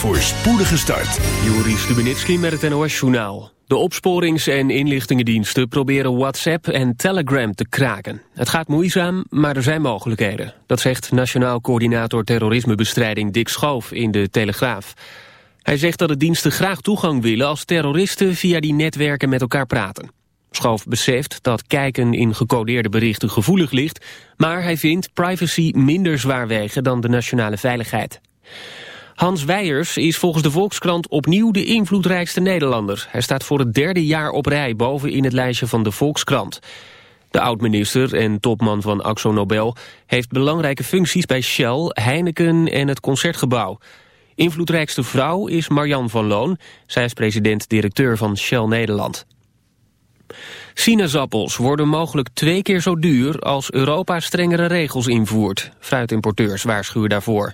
voor spoedige start. Juri Stubenitski met het NOS-journaal. De opsporings- en inlichtingendiensten proberen WhatsApp en Telegram te kraken. Het gaat moeizaam, maar er zijn mogelijkheden. Dat zegt Nationaal Coördinator Terrorismebestrijding Dick Schoof in de Telegraaf. Hij zegt dat de diensten graag toegang willen als terroristen via die netwerken met elkaar praten. Schoof beseft dat kijken in gecodeerde berichten gevoelig ligt... maar hij vindt privacy minder zwaar wegen dan de nationale veiligheid. Hans Weijers is volgens de Volkskrant opnieuw de invloedrijkste Nederlander. Hij staat voor het derde jaar op rij boven in het lijstje van de Volkskrant. De oud-minister en topman van Axo Nobel heeft belangrijke functies bij Shell, Heineken en het Concertgebouw. Invloedrijkste vrouw is Marjan van Loon. Zij is president-directeur van Shell Nederland. Sinaasappels worden mogelijk twee keer zo duur als Europa strengere regels invoert. Fruitimporteurs waarschuwen daarvoor.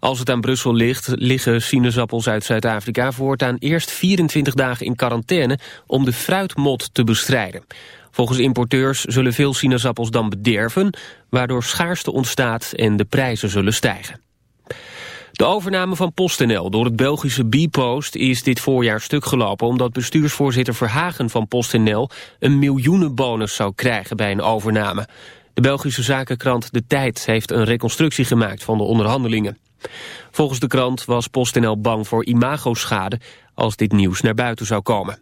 Als het aan Brussel ligt, liggen sinaasappels uit Zuid-Afrika voortaan eerst 24 dagen in quarantaine om de fruitmot te bestrijden. Volgens importeurs zullen veel sinaasappels dan bederven, waardoor schaarste ontstaat en de prijzen zullen stijgen. De overname van PostNL door het Belgische Bpost is dit voorjaar stuk gelopen... omdat bestuursvoorzitter Verhagen van PostNL een miljoenenbonus zou krijgen bij een overname. De Belgische zakenkrant De Tijd heeft een reconstructie gemaakt van de onderhandelingen. Volgens de krant was PostNL bang voor imagoschade als dit nieuws naar buiten zou komen.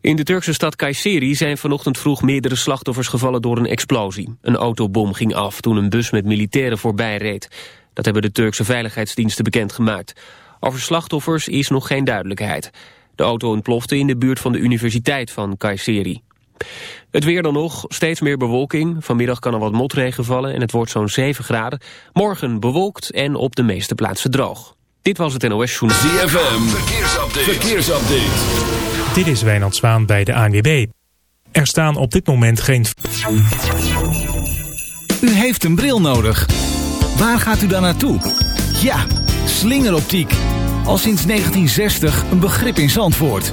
In de Turkse stad Kayseri zijn vanochtend vroeg meerdere slachtoffers gevallen door een explosie. Een autobom ging af toen een bus met militairen voorbij reed. Dat hebben de Turkse veiligheidsdiensten bekendgemaakt. Over slachtoffers is nog geen duidelijkheid. De auto ontplofte in de buurt van de universiteit van Kayseri. Het weer dan nog, steeds meer bewolking. Vanmiddag kan er wat motregen vallen en het wordt zo'n 7 graden. Morgen bewolkt en op de meeste plaatsen droog. Dit was het NOS Journal. ZFM, verkeersupdate. verkeersupdate. Dit is Wijnand Zwaan bij de ANWB. Er staan op dit moment geen... U heeft een bril nodig. Waar gaat u dan naartoe? Ja, slingeroptiek. Al sinds 1960 een begrip in Zandvoort.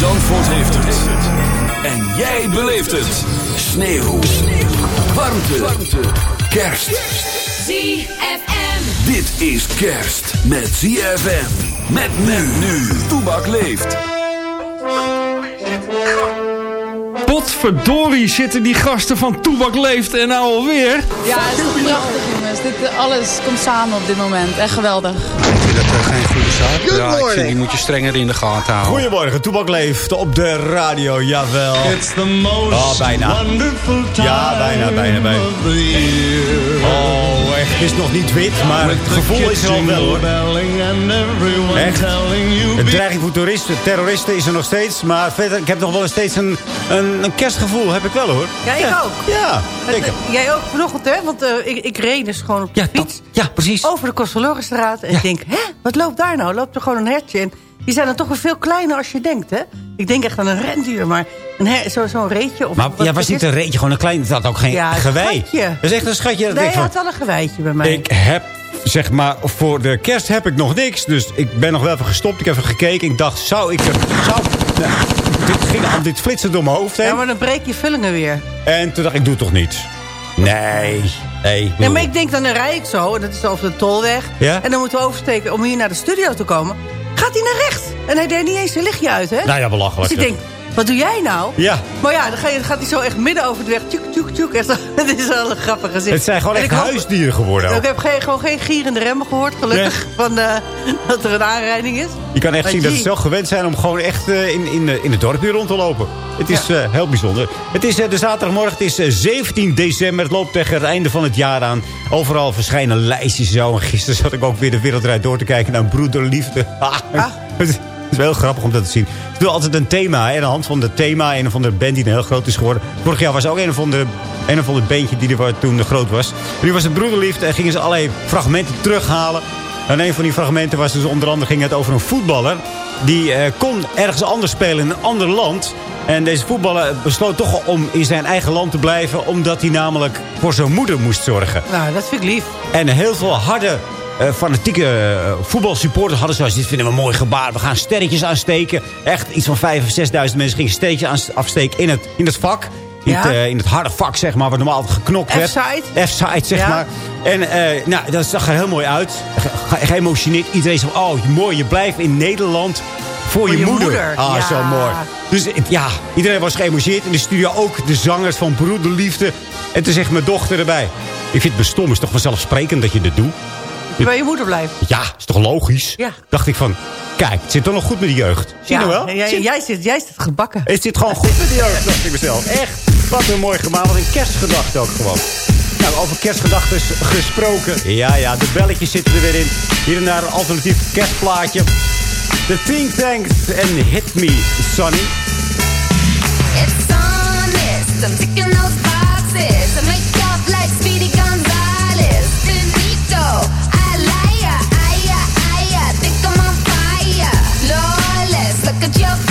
Zandvoort heeft het. En jij beleeft het. Sneeuw. Warmte. Warmte. Kerst. ZFM. Dit is kerst met ZFM. Met men nu. Toebak leeft. Potverdorie zitten die gasten van Toebak Leeft en nou alweer. Ja, het is prachtig jongens. Dit, eh, alles komt samen op dit moment. Echt geweldig. Ik vind dat uh, geen Ja, ik vind die moet je strenger in de gaten houden. Goedemorgen, Toebak leeft op de radio, jawel. It's the most oh, bijna. Ja, bijna, bijna, bijna. Oh, echt, het is nog niet wit, maar het gevoel is er al wel hoor. Echt. De dreiging voor toeristen, terroristen is er nog steeds. Maar verder, ik heb nog wel eens steeds een, een, een kerstgevoel, heb ik wel hoor. Ja, ik ook. Ja, zeker. Jij ook vanochtend, hè? Want uh, ik, ik reed dus gewoon op de ja, fiets. Ja, precies. Over de Kostverlorenstraat. En ja. ik denk, hè, wat loopt daar nou? Loopt er gewoon een hertje? En die zijn dan toch weer veel kleiner als je denkt, hè? Ik denk echt aan een rendier, maar zo'n zo reetje. Of maar ja, was niet een reetje, gewoon een klein, het had ook geen ja, gewei. Schatje. Dat is echt een schatje. Nee, hij had al een geweitje bij mij. Ik heb, zeg maar, voor de kerst heb ik nog niks. Dus ik ben nog wel even gestopt. Ik heb even gekeken. Ik dacht, zou ik zou, nou, dit ging aan dit flitsen door mijn hoofd heen. Ja, maar dan breek je vullingen weer. En toen dacht ik, ik doe het toch niet. Nee, nee. Nee, maar ik denk dan dan rij ik zo, en dat is over de tolweg. Ja? En dan moeten we oversteken om hier naar de studio te komen. Gaat hij naar rechts? En hij deed niet eens zijn lichtje uit, hè? Nou ja, belachelijk. Dus ik denk, wat doe jij nou? Ja. Maar ja, dan, ga je, dan gaat hij zo echt midden over de weg. Tjoek, tjoek, tjoek. Echt Het is wel een grappig gezicht. Het zijn gewoon echt hoop- huisdieren geworden ook. Ik heb geen, gewoon geen gierende remmen gehoord, gelukkig. Van, eh, dat er een aanrijding is. Je kan echt Maar zien dat ze zo gewend zijn om gewoon echt eh, in, in, in het dorp hier rond te lopen. Het is eh, heel bijzonder. Het is de zaterdagmorgen, het is eh, 17 december. Het loopt tegen het einde van het jaar aan. Overal verschijnen lijstjes zo. En gisteren zat ik ook weer de wereldrijd door te kijken naar broederliefde. Ah, is het is wel heel grappig om dat te zien. Het wel altijd een thema. En aan de hand van het thema, een of andere band die heel groot is geworden. Vorig jaar was er ook een of ander, een of ander bandje die er toen groot was. En nu was het broederliefde en gingen ze allerlei fragmenten terughalen. En een van die fragmenten was dus onder andere ging het over een voetballer. Die eh, kon ergens anders spelen in een ander land. En deze voetballer besloot toch om in zijn eigen land te blijven. Omdat hij namelijk voor zijn moeder moest zorgen. Nou, dat vind ik lief. En heel veel harde, eh, fanatieke eh, voetbalsupporters hadden zoals... dit vinden we een mooi gebaar, we gaan sterretjes aansteken. Echt iets van 5.000 of 6.000 mensen gingen sterretjes afsteken in het, in het vak. In, Ja. het, eh, in het harde vak, zeg maar, waar normaal altijd geknokt werd. F-side. F-side, zeg Ja. maar. En nou, dat zag er heel mooi uit. Ge- ge- Geëmotioneerd. Iedereen zei, oh, mooi, je blijft in Nederland voor, je, je moeder. moeder, Ah, ja. zo mooi. Dus ja, iedereen was geëmotioneerd. In de studio ook de zangers van Broederliefde. En toen zegt mijn dochter erbij. Ik vind het me stom, is toch vanzelfsprekend dat je dit doet? Bij je moeder blijft. Ja, is toch logisch? Ja. Dacht ik van, kijk, het zit toch nog goed met de jeugd. Zie je Ja, nou wel? Jij, Zit- jij, zit, jij zit gebakken. het zit gewoon goed met de jeugd, dacht ik mezelf. Echt, wat een mooi gemaakt. Wat een kerstgedachte ook gewoon. Nou, over kerstgedachten gesproken. Ja, ja, de belletjes zitten er weer in. Hier en daar een alternatief kerstplaatje. The Think Tanks en Hit Me, Sonny. It's honest. I'm ticking those boxes. I make up like Speedy a joke.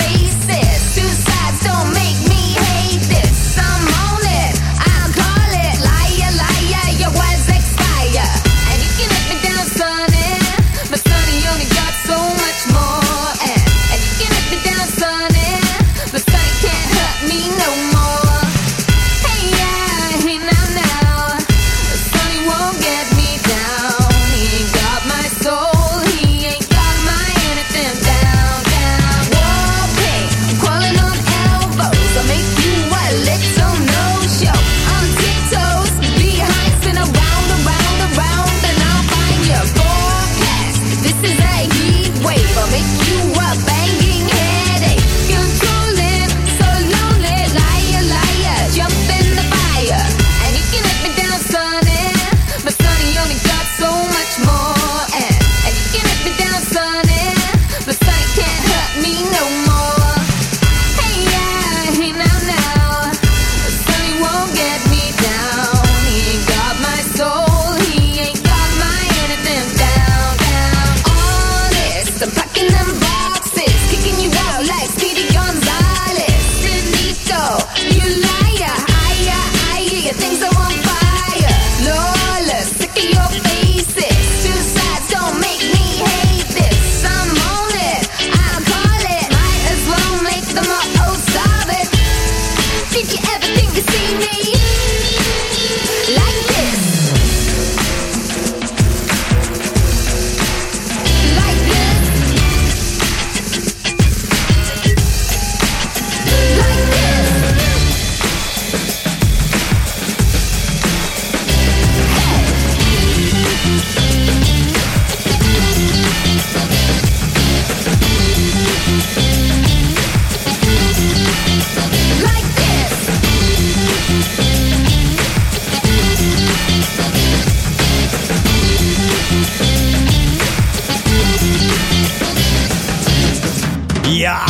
Ja,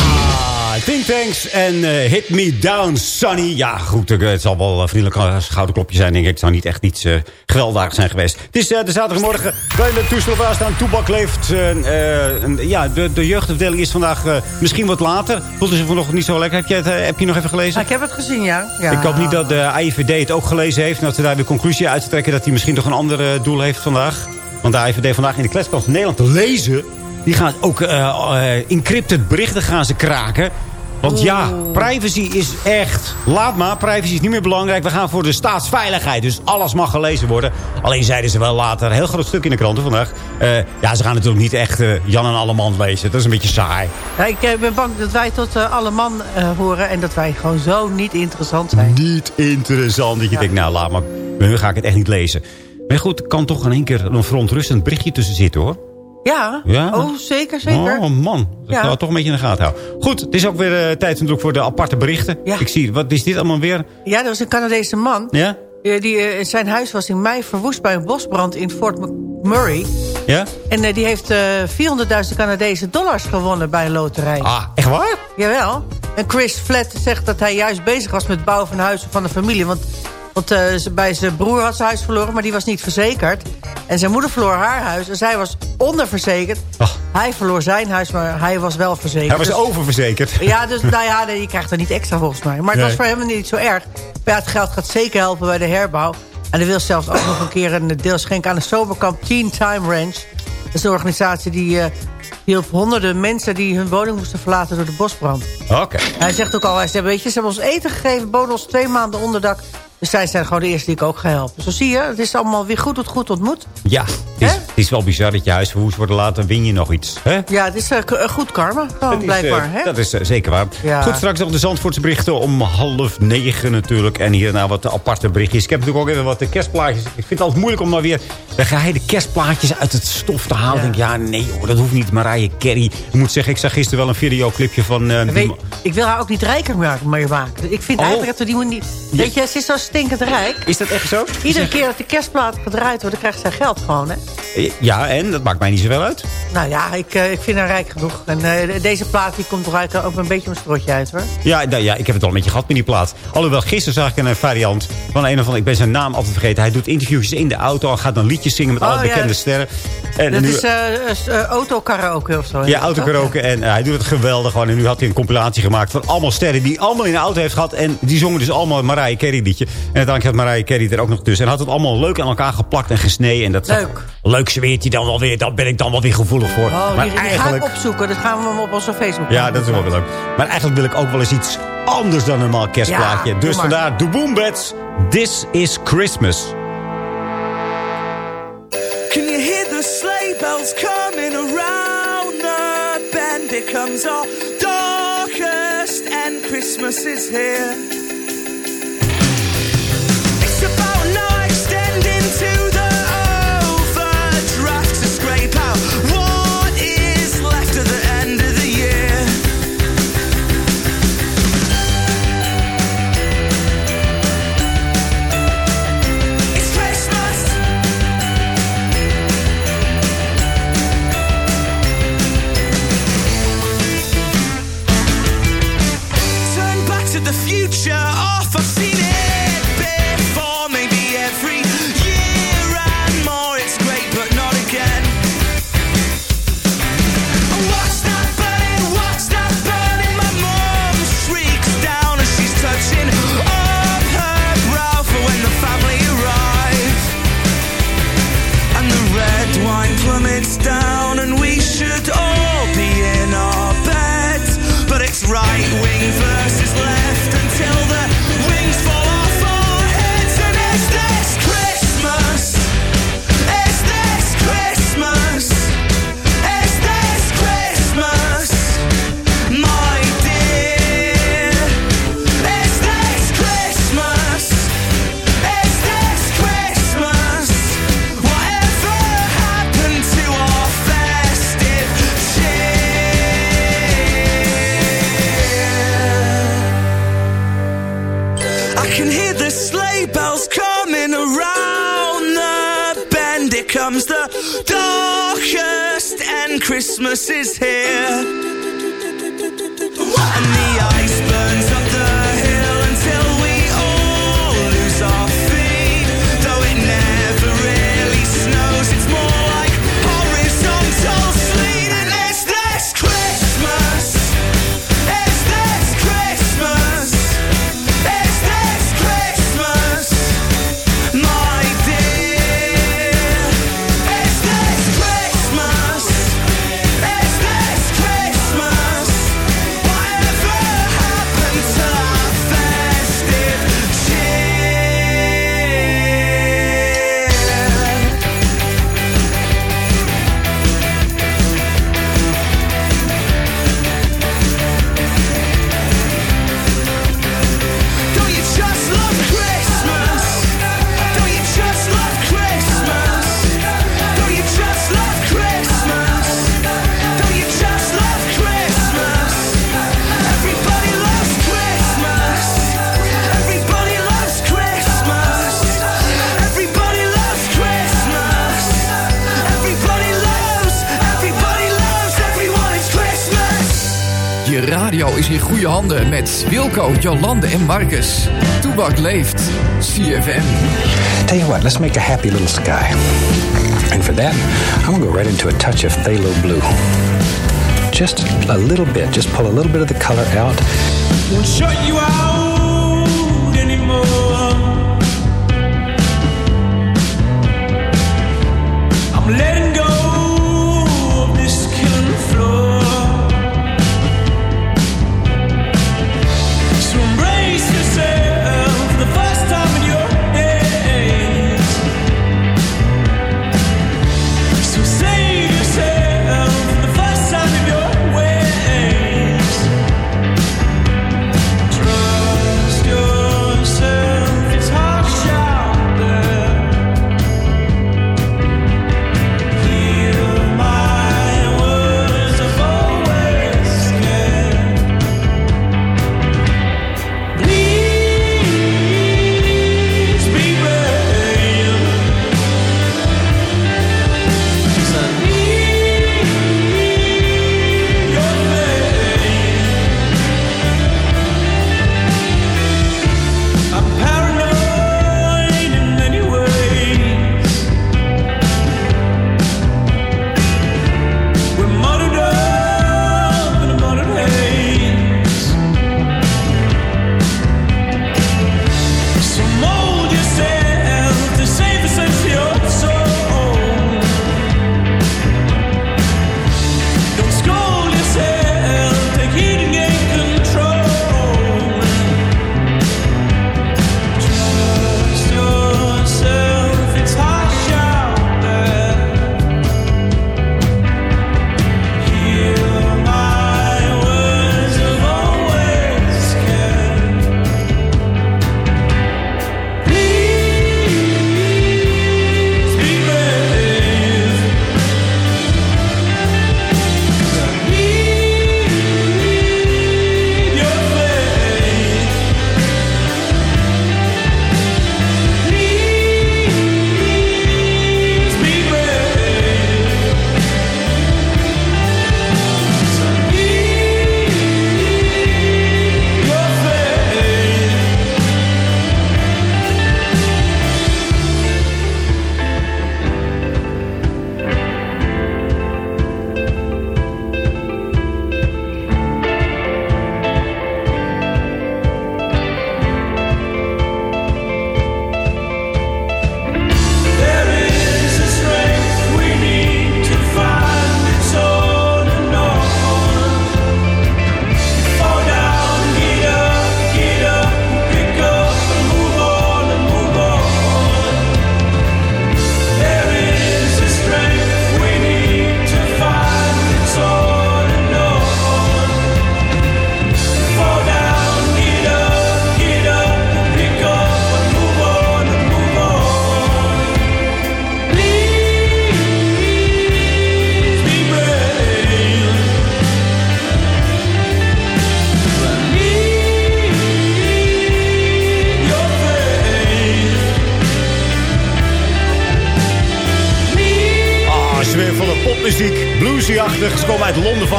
Think Tanks en eh, Hit Me Down, Sunny. Ja, goed, eh, het zal wel een vriendelijk schouderklopje zijn, denk ik. Het zou niet echt iets eh gewelddadigs zijn geweest. Het is eh, de zaterdagmorgen. In de toestel waar staan. Toebak leeft. eh, eh, ja, de, de jeugdafdeling is vandaag eh, misschien wat later. Voelde ze vanochtend niet zo lekker. Heb je het, eh, heb je nog even gelezen? Ah, ik heb het gezien, ja. ja. Ik hoop niet dat de AIVD het ook gelezen heeft. En dat ze daar de conclusie uit trekken dat hij misschien toch een ander eh, doel heeft vandaag. Want de AIVD vandaag in de kletskant van Nederland te lezen. Die gaan ook eh, eh, encrypted berichten gaan ze kraken. Want ja, privacy is echt... Laat maar, privacy is niet meer belangrijk. We gaan voor de staatsveiligheid. Dus alles mag gelezen worden. Alleen zeiden ze wel later, een heel groot stuk in de kranten vandaag... eh, ja, ze gaan natuurlijk niet echt Jan en Alleman lezen. Dat is een beetje saai. Ja, ik ben bang dat wij tot eh, alle man eh, horen... en dat wij gewoon zo niet interessant zijn. Niet interessant. Dat je denkt, nou laat maar. Nu ga ik het echt niet lezen. Maar goed, er kan toch in één keer een verontrustend berichtje tussen zitten hoor. Ja, Ja? oh zeker, zeker. Oh man, dat Ja. toch een beetje in de gaten houden. Goed, het is ook weer eh, tijd natuurlijk voor de aparte berichten. Ik zie, wat is dit allemaal weer? Ja, dat was een Canadese man. Ja? Eh, die, eh, zijn huis was in mei verwoest bij een bosbrand in Fort McMurray. Ja? En die heeft eh 400.000 Canadese dollars gewonnen bij een loterij. Ah, echt waar? Jawel. En Chris Flat zegt dat hij juist bezig was met het bouwen van huizen van de familie. Want, want eh, ze- bij zijn broer had zijn huis verloren, maar die was niet verzekerd. En zijn moeder verloor haar huis en zij was onderverzekerd. Hij verloor zijn huis, maar hij was wel verzekerd. Hij was Dus- oververzekerd. Ja, dus nou ja, je krijgt er niet extra volgens mij. Maar het Nee. was voor hem niet zo erg. Maar ja, het geld gaat zeker helpen bij de herbouw. En hij wil zelfs ook nog een keer een deel schenken aan de soberkamp Teen Time Ranch. Dat is een organisatie die, eh, die hielp honderden mensen die hun woning moesten verlaten door de bosbrand. Oké. Hij zegt ook al, hij zegt, weet je, ze hebben ons eten gegeven, boden ons twee maanden onderdak. Dus zij zijn gewoon de eerste die ik ook ga helpen. Zo zie je, het is allemaal weer goed het goed ontmoet. Ja, het is, het is wel bizar dat je huis verwoest wordt. Later win je nog iets. Hè? Ja, het is eh, goed karma, gewoon Dat is, blijkbaar. eh, hè? dat is zeker waar. Ja. Goed, straks nog de Zandvoortse berichten om half negen natuurlijk. En hierna wat aparte berichtjes. Ik heb natuurlijk ook even wat de kerstplaatjes. Ik vind het altijd moeilijk om maar weer de geheide kerstplaatjes uit het stof te halen. Ik denk, ja, nee hoor, dat hoeft niet. Mariah Carey. Ik moet zeggen, ik zag gisteren wel een videoclipje van... Weet, ik wil haar ook niet rijker maken. Ik vind Oh. eigenlijk dat we die moet niet... Weet je, ze is zo stinkend rijk. Is dat echt zo? Iedere keer dat de kerstplaat gedraaid wordt, dan krijgt zij geld gewoon, hè? Ja, en dat maakt mij niet zoveel uit. Nou ja, ik, eh, ik vind haar rijk genoeg. En eh, deze plaat die komt eigenlijk ook een beetje een strotje uit, hoor. Ja, nou ja, ik heb het al een beetje gehad met die plaat. Alhoewel, gisteren zag ik een eh, variant van een of andere... Ik ben zijn naam altijd vergeten. Hij doet interviewjes in de auto. en gaat dan liedjes zingen met Oh, alle ja. bekende sterren. En dat nu, is eh eh, eh, autokaraoke of zo. ja, autokaraoke. En eh, hij doet het geweldig gewoon. En nu had hij een compilatie gemaakt van allemaal sterren... die allemaal in de auto heeft gehad. En die zongen dus allemaal Mariah Carey liedje. En uiteindelijk had Mariah Carey er ook nog tussen. En had het allemaal leuk aan elkaar geplakt en gesneden. En dat zag- Leuk. Leuk zweert hij dan wel weer. Daar ben ik dan wel weer gevoelig voor. Oh, maar die, die ga eigenlijk... ik opzoeken. Dat gaan we hem op onze Facebook Ja, dat is wel weer leuk. Maar eigenlijk wil ik ook wel eens iets anders dan een normaal kerstplaatje. Ja, dus maar. vandaar de Boombats. This is Christmas. Can you hear the sleigh bells coming around the bend? It comes our darkest and Christmas is here. Is in met Wilco, Jolande en Marcus. Toebak leeft. CFM. Tell you what, let's make a happy little sky. And for that, I'm gonna go right into a touch of phthalo blue. Just a little bit, just pull a little bit of the color out. Won't shut you out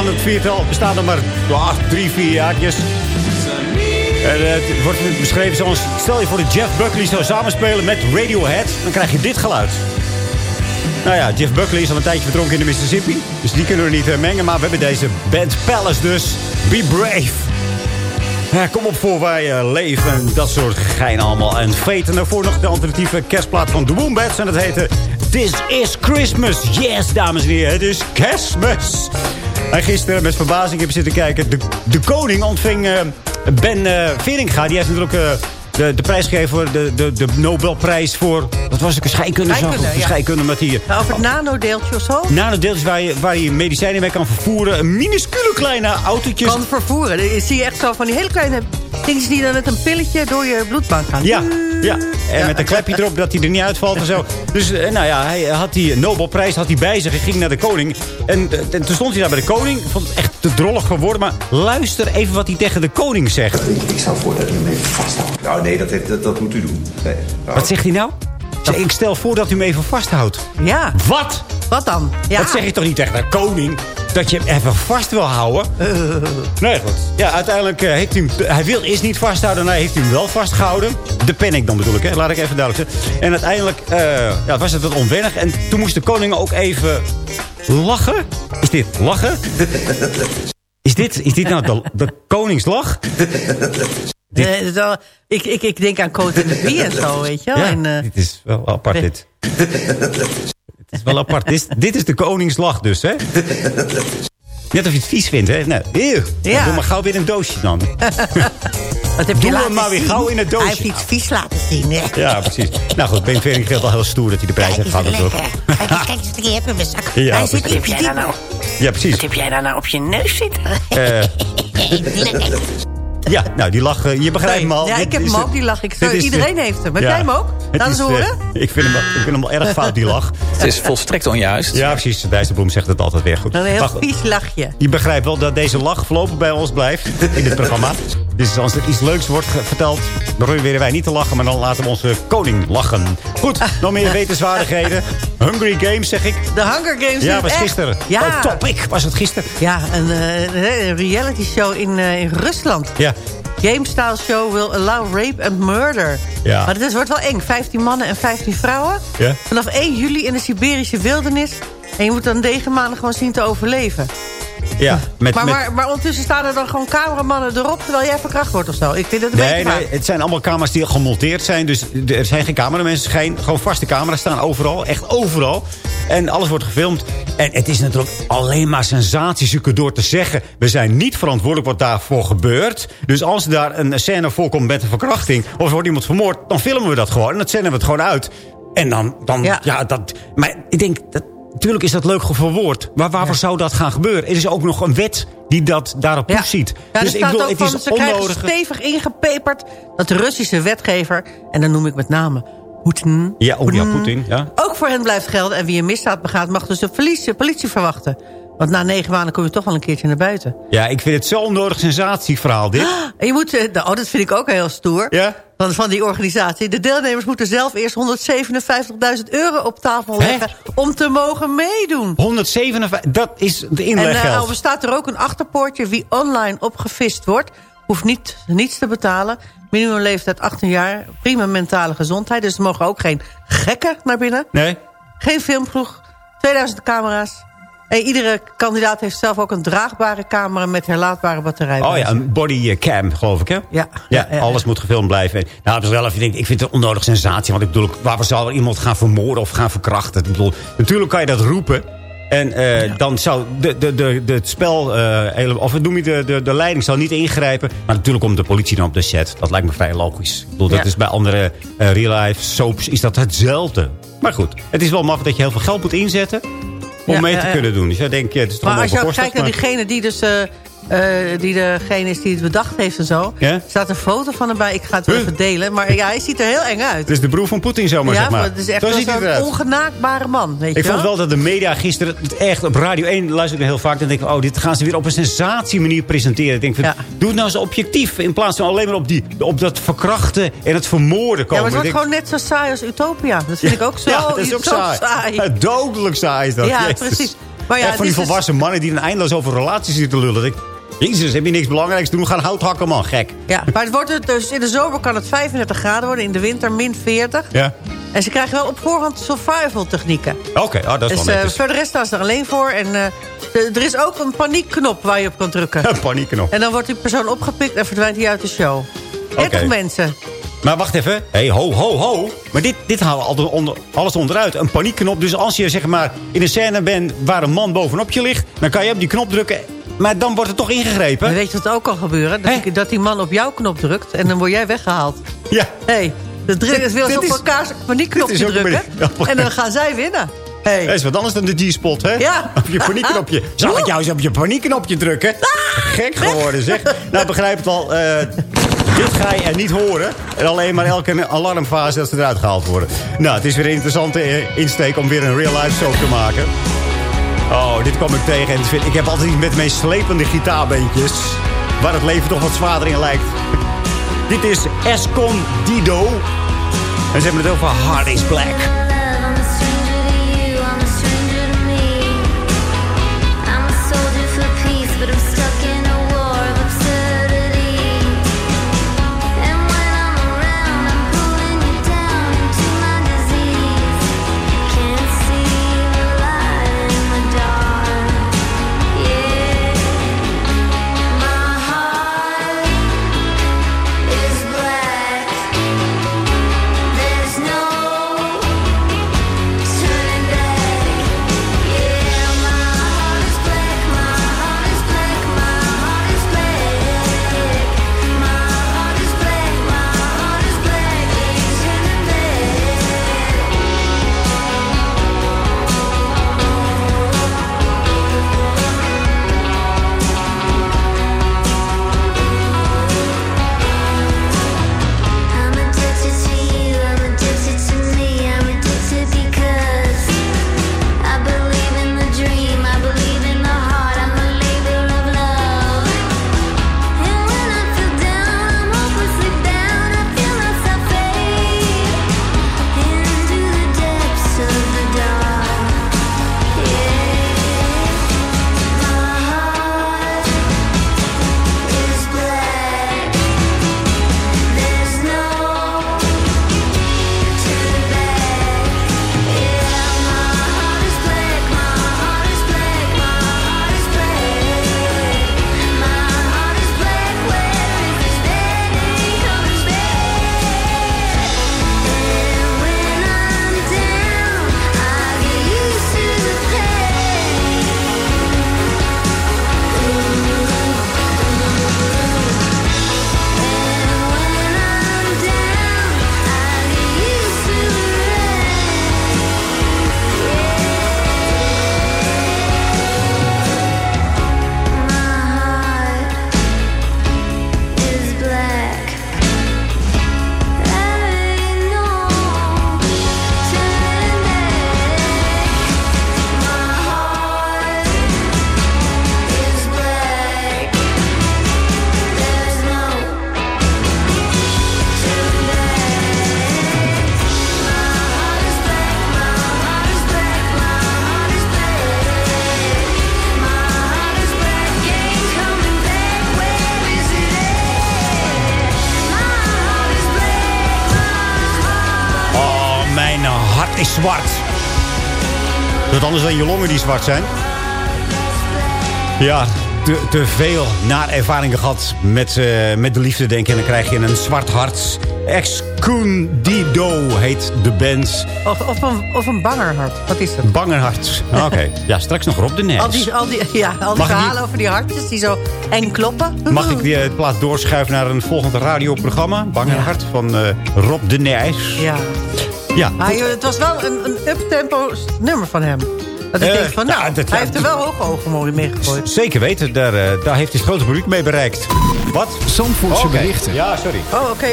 het viertal. Bestaat nog maar ah, drie, vier jaartjes. En, eh, het wordt beschreven zoals... Stel je voor dat Jeff Buckley zou samenspelen met Radiohead. Dan krijg je dit geluid. Nou ja, Jeff Buckley is al een tijdje verdronken in de Mississippi. Dus die kunnen we niet eh, mengen. Maar we hebben deze band Palace dus. Be brave. Kom op voor wij leven en dat soort gein allemaal. En Fate en daarvoor nog de alternatieve kerstplaat van The Wombats. En dat heette This is Christmas. Yes, dames en heren, het is kerstmis. En gisteren met verbazing heb zitten kijken. De, de koning ontving eh, Ben eh Veringa. Die heeft natuurlijk eh, de, de prijs gegeven voor de, de, de Nobelprijs voor... Wat was het? Een scheikunde? Scheikunde, ik? ja. Scheikunde met hier. Nou, over het nanodeeltje of zo? Nanodeeltjes waar je, waar je medicijnen mee kan vervoeren. Een minuscule kleine autootjes. Kan vervoeren. Dan zie je echt zo van die hele kleine dingetjes die dan met een pilletje door je bloedbaan gaan. Ja, ja. En met een klepje erop dat hij er niet uitvalt en zo. Dus eh, nou ja, hij had die Nobelprijs had hij bij zich en ging naar de koning. En, eh, en toen stond hij daar bij de koning. Ik vond het echt te drollig geworden. Maar luister even wat hij tegen de koning zegt. Ik stel voor dat u hem even vasthoudt. Nou nee, dat, dat, dat moet u doen. Nee. Nou, Wat zegt hij nou? Zeg, ik stel voor dat u hem even vasthoudt. Ja. Wat? Wat dan? Ja. Dat zeg je toch niet tegen de koning? Dat je hem even vast wil houden. Nee, goed. Ja, uiteindelijk eh, heeft hij hem... Hij wil eerst niet vasthouden, nee, heeft hij hem wel vastgehouden. De panic dan bedoel ik, hè. Laat ik even duidelijk zeggen. En uiteindelijk eh, ja, was het wat onwennig. En toen moest de koning ook even lachen. Is dit lachen? Is dit, is dit nou de, de koningslach? Eh, is wel- ik, ik, ik denk aan Coat en de zo, weet je wel. Ja, En, eh, dit is wel apart dit. Het is wel apart. Dit, is- dit is de koningslach dus, hè? Net of je het vies vindt, hè? Nee, eeuw. Ja. Doe maar gauw weer een doosje dan. Wat heb je Doe laten hem maar weer zien? gauw in het doosje. Hij heeft iets vies laten zien. hè. Ja, precies. Nou goed, Ben Vering geldt al heel stoer dat hij de prijs heeft gehad. Kijk eens, kijk eens wat ik heb in mijn zak. Ja, Hij zit dieper. Ja, precies. Wat heb jij daar nou op je neus zitten? Eh, ja, nou, die lach, eh, je begrijpt hem al. Ja, Dit ik heb hem ook, die lach. Ik, iedereen heeft hem. Heb Ja. jij hem ook? Laat is eens de- horen. Ik vind, hem, wel- ik vind hem wel erg fout, die lach. Het is volstrekt onjuist. Ja, precies. Dijsselbloem zegt het altijd weer goed. Een heel goed, vies lachje. Je begrijpt wel dat deze lach voorlopig bij ons blijft in dit programma. Dus als er iets leuks wordt verteld, dan proberen wij niet te lachen, maar dan laten we onze koning lachen. Goed, nog meer wetenswaardigheden. Hungry Games, zeg ik. De Hunger Games. Ja, is was echt- gisteren. Ja. Oh, topic was het gisteren. Ja, een, eh, een reality show in, eh, in Rusland. Ja. Game-style show will allow rape and murder. Ja. Maar het is, wordt wel eng. 15 mannen en 15 vrouwen. Ja. Vanaf 1 juli in de Siberische wildernis. En je moet dan negen maanden gewoon zien te overleven. Ja, met, maar, met, maar, maar ondertussen staan er dan gewoon cameramannen erop... terwijl jij verkracht wordt of zo. Ik vind het een Nee, nee, het zijn allemaal camera's die gemonteerd zijn. Dus er zijn geen cameramensen, geen, gewoon vaste camera's staan overal. Echt overal. En alles wordt gefilmd. En het is natuurlijk alleen maar sensatie zoeken door te zeggen... we zijn niet verantwoordelijk wat daarvoor gebeurt. Dus als daar een scène voorkomt met een verkrachting... of er wordt iemand vermoord, dan filmen we dat gewoon. En dat zenden we het gewoon uit. En dan, dan ja. dat... Maar ik denk, dat, natuurlijk is dat leuk verwoord. Maar waarvoor zou dat gaan gebeuren? Er is ook nog een wet die dat daarop Ja. toeziet. Ja, dus er ik ook het van, is ze krijgen onnodig. stevig ingepeperd... dat de Russische wetgever, en dan noem ik met name Poetin... Ja, oh ja, Poetin, ja. ook voor hen blijft gelden. En wie een misdaad begaat, mag dus de politie, politie verwachten. Want na negen maanden kom je toch wel een keertje naar buiten. Ja, ik vind het zo'n onnodig sensatieverhaal, dit. En je moet, eh, nou, dat vind ik ook heel stoer. Ja? Van, van die organisatie. De deelnemers moeten zelf eerst 157.000 euro op tafel leggen... om te mogen meedoen. 157, dat is de En inleggeld. eh, al bestaat er ook een achterpoortje. Wie online opgevist wordt, hoeft niet, niets te betalen. Minimumleeftijd 18 jaar. Prima mentale gezondheid. Dus er mogen ook geen gekken naar binnen. nee? Geen filmploeg. 2000 camera's. En iedere kandidaat heeft zelf ook een draagbare camera... met herlaatbare batterij. Oh ja, een bodycam, geloof ik, hè? Ja. Ja, alles moet gefilmd blijven. Nou, dus wel even, ik denk, ik vind het een onnodige sensatie. Want ik bedoel, waarvoor zou er iemand gaan vermoorden of gaan verkrachten? Ik bedoel, natuurlijk kan je dat roepen. En eh, dan zou de, de, de, de, het spel, eh, hele- of noem je de, de, de leiding, zou niet ingrijpen. Maar natuurlijk komt de politie dan op de set. Dat lijkt me vrij logisch. Ik bedoel, dat is bij andere eh, real-life soaps is dat hetzelfde. Maar goed, het is wel maf dat je heel veel geld moet inzetten om mee te kunnen doen. Dus jij denkt, ja, het is toch Maar als je kijkt naar diegene die dus... eh, die degene is die het bedacht heeft en zo. Ja? Er staat een foto van hem bij. Ik ga het wel Huh? even delen. Maar ja, hij ziet er heel eng uit. Het is de broer van Poetin zomaar, ja, zeg maar. het is echt zo'n eruit. ongenaakbare man. Weet Ik je vond wel dat de media gisteren het echt op Radio 1 luister ik heel vaak. Dan denk ik, oh, dit gaan ze weer op een sensatiemanier presenteren. Ik denk, van, doe het nou eens objectief. In plaats van alleen maar op, die, op dat verkrachten en het vermoorden Ja, komen. maar het wordt denk, gewoon net zo saai als Utopia. Dat vind ik ook zo, ja, dat is ook zo saai. Ja, dodelijk saai is dat. Ja, Jezus. precies. Maar ja, Echt van die dus- volwassen mannen die dan eindeloos over relaties zitten lullen. Ik, Jezus, heb je niks belangrijks te doen? Gaan hout hakken, man. Gek. Ja, maar het wordt het, dus in de zomer kan het 35 graden worden. In de winter min 40. Ja. En ze krijgen wel op voorhand survival technieken. Oké, oh, dat is Dus wel netjes. voor de rest staan ze er alleen voor. En eh, er is ook een paniekknop waar je op kan drukken. Een paniekknop. En dan wordt die persoon opgepikt en verdwijnt hij uit de show. 30 Oké. mensen. Maar wacht even. hey, ho, ho, ho. Maar dit, dit haalt altijd onder, alles onderuit. Een paniekknop. Dus als je zeg maar in een scène bent waar een man bovenop je ligt... dan kan je op die knop drukken. Maar dan wordt er toch ingegrepen. Weet je wat ook kan gebeuren? Dat, die- dat die man op jouw knop drukt en dan word jij weggehaald. Ja. hey, de wil ze op elkaar paniekknopje drukken. manier- En dan gaan zij winnen. Hey. Dat is wat anders dan de G-spot, hè? Ja. Op je paniekknopje. Zal ik jou eens op je paniekknopje drukken? Gek geworden, zeg. Nou, begrijp het al. eh, dit ga je er niet horen. En alleen maar elke alarmfase dat ze eruit gehaald worden. Nou, het is weer een interessante eh, insteek om weer een real-life show te maken. Oh, dit kwam ik tegen. En ik heb altijd iets met mijn slepende gitaarbeentjes. Waar het leven toch wat zwaarder in lijkt. Dit is Escondido. En ze hebben het over Hard is Black. Zwart. Wat anders dan je longen die zwart zijn. Ja, te, te veel naar ervaringen gehad met, eh, met de liefde, denk ik. En dan krijg je een zwart hart. Escondido heet de band. Of, of, een, of een bangerhart. Wat is dat? Bangerhart. Oké. Ja, straks nog Rob de Nijs. Al die, al die, ja, al die verhalen over die hartjes die zo eng kloppen. Mag ik die eh, plaats doorschuiven naar een volgend radioprogramma? Bangerhart van eh, Rob de Nijs. Ja. Ja, Maar joh, het was wel een, een up-tempo nummer van hem. Dat ik Eh, denk van, ja, nou, dat- hij ja, heeft er wel hoge ogen mee gegooid. Zeker weten, daar, eh, daar heeft hij het grote publiek mee bereikt. Wat? Zandvoortse berichten. Ja, sorry. Oh, oké,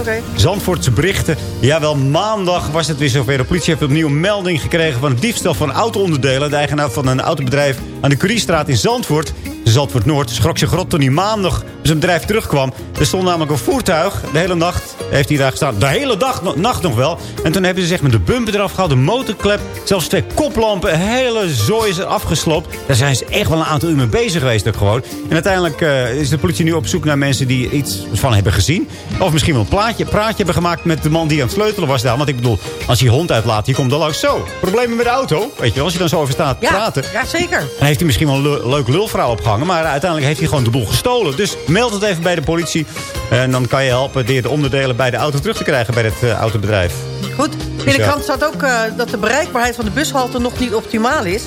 oké. Zandvoortse berichten. Jawel, maandag was het weer zover. De politie heeft opnieuw een melding gekregen van diefstal van auto-onderdelen. De eigenaar van een autobedrijf aan de Curiestraat in Zandvoort. Zandvoort Noord schrok zich rot toen hij maandag zijn bedrijf terugkwam. Er stond namelijk een voertuig. De hele nacht heeft hij daar gestaan. De hele dag, nacht nog wel. En toen hebben ze zeg maar de bumper eraf gehaald. De motorklep. Zelfs twee koplampen. Een hele zooi is er afgesloopt. Daar zijn ze echt wel een aantal uur mee bezig geweest ook gewoon. En uiteindelijk eh, is de politie nu op zoek naar mensen die iets van hebben gezien. Of misschien wel een plaatje, praatje hebben gemaakt met de man die aan het sleutelen was daar. Want ik bedoel, als je hond uitlaat, die komt dan langs zo. Problemen met de auto. Weet je wel, als je dan zo over staat Ja, praten. ja, zeker. Dan heeft hij misschien wel een le- leuk lulverhaal opgehangen. Maar uiteindelijk heeft hij gewoon de boel gestolen. Dus meld het even bij de politie. En dan kan je helpen de onderdelen bij de auto terug te krijgen bij het eh, autobedrijf. Goed. In de ja. krant staat ook eh, dat de bereikbaarheid van de bushalte nog niet optimaal is.